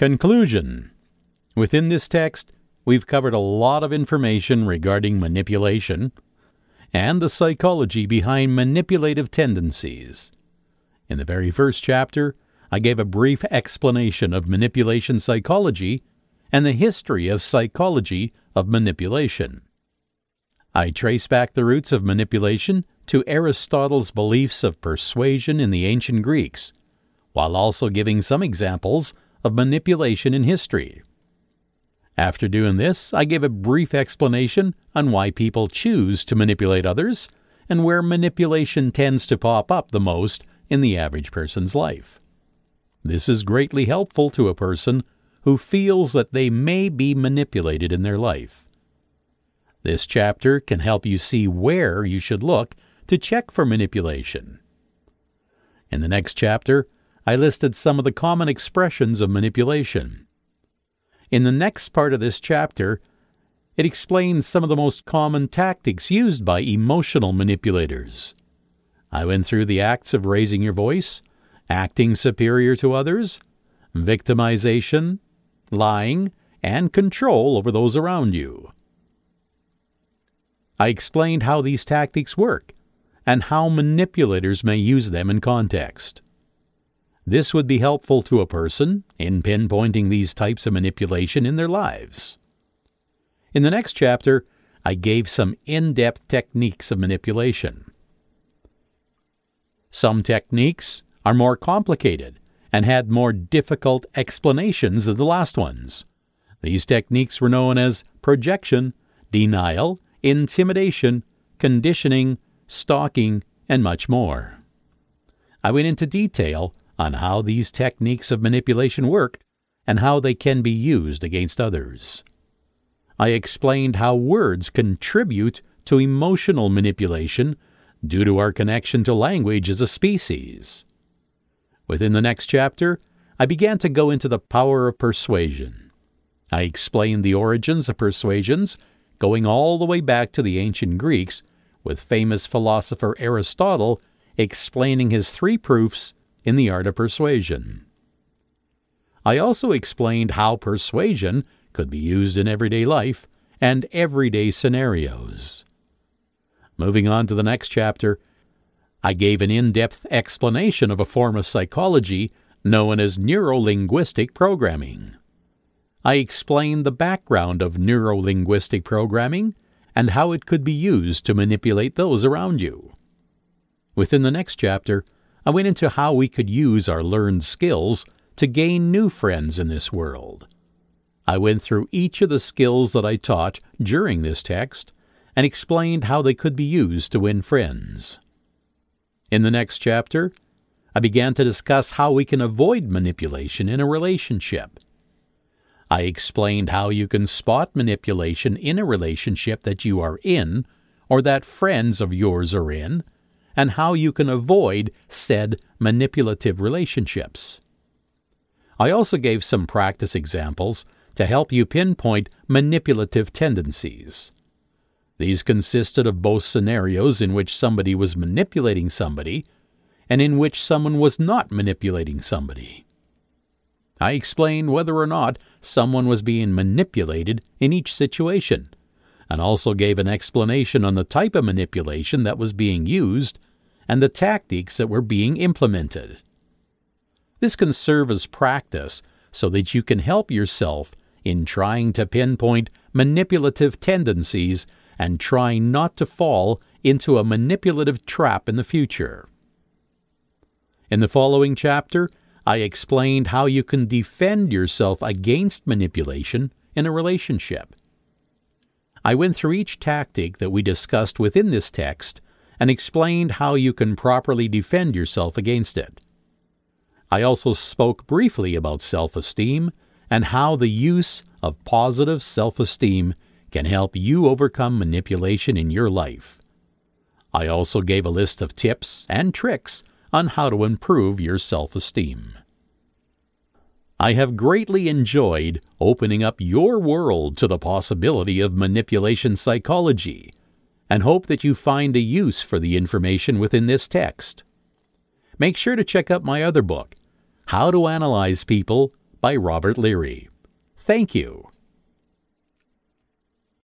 Conclusion Within this text, we've covered a lot of information regarding manipulation and the psychology behind manipulative tendencies. In the very first chapter, I gave a brief explanation of manipulation psychology and the history of psychology of manipulation. I trace back the roots of manipulation to Aristotle's beliefs of persuasion in the ancient Greeks, while also giving some examples of manipulation in history. After doing this, I gave a brief explanation on why people choose to manipulate others and where manipulation tends to pop up the most in the average person's life. This is greatly helpful to a person who feels that they may be manipulated in their life. This chapter can help you see where you should look to check for manipulation. In the next chapter, I listed some of the common expressions of manipulation. In the next part of this chapter, it explains some of the most common tactics used by emotional manipulators. I went through the acts of raising your voice, acting superior to others, victimization, lying, and control over those around you. I explained how these tactics work and how manipulators may use them in context. This would be helpful to a person in pinpointing these types of manipulation in their lives. In the next chapter, I gave some in depth techniques of manipulation. Some techniques are more complicated and had more difficult explanations than the last ones. These techniques were known as projection, denial, intimidation, conditioning, stalking, and much more. I went into detail on how these techniques of manipulation worked and how they can be used against others. I explained how words contribute to emotional manipulation due to our connection to language as a species. Within the next chapter, I began to go into the power of persuasion. I explained the origins of persuasions, going all the way back to the ancient Greeks, with famous philosopher Aristotle explaining his three proofs in the art of persuasion. I also explained how persuasion could be used in everyday life and everyday scenarios. Moving on to the next chapter, I gave an in depth explanation of a form of psychology known as neurolinguistic programming. I explained the background of neurolinguistic programming and how it could be used to manipulate those around you. Within the next chapter, I went into how we could use our learned skills to gain new friends in this world. I went through each of the skills that I taught during this text and explained how they could be used to win friends. In the next chapter, I began to discuss how we can avoid manipulation in a relationship. I explained how you can spot manipulation in a relationship that you are in or that friends of yours are in, and how you can avoid said manipulative relationships. I also gave some practice examples to help you pinpoint manipulative tendencies. These consisted of both scenarios in which somebody was manipulating somebody and in which someone was not manipulating somebody. I explained whether or not someone was being manipulated in each situation, and also gave an explanation on the type of manipulation that was being used and the tactics that were being implemented. This can serve as practice so that you can help yourself in trying to pinpoint manipulative tendencies and trying not to fall into a manipulative trap in the future. In the following chapter, I explained how you can defend yourself against manipulation in a relationship. I went through each tactic that we discussed within this text and explained how you can properly defend yourself against it. I also spoke briefly about self esteem and how the use of positive self esteem can help you overcome manipulation in your life. I also gave a list of tips and tricks on how to improve your self esteem. I have greatly enjoyed opening up your world to the possibility of manipulation psychology and hope that you find a use for the information within this text. Make sure to check out my other book, How to Analyze People by Robert Leary. Thank you.